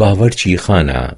باورچی خانه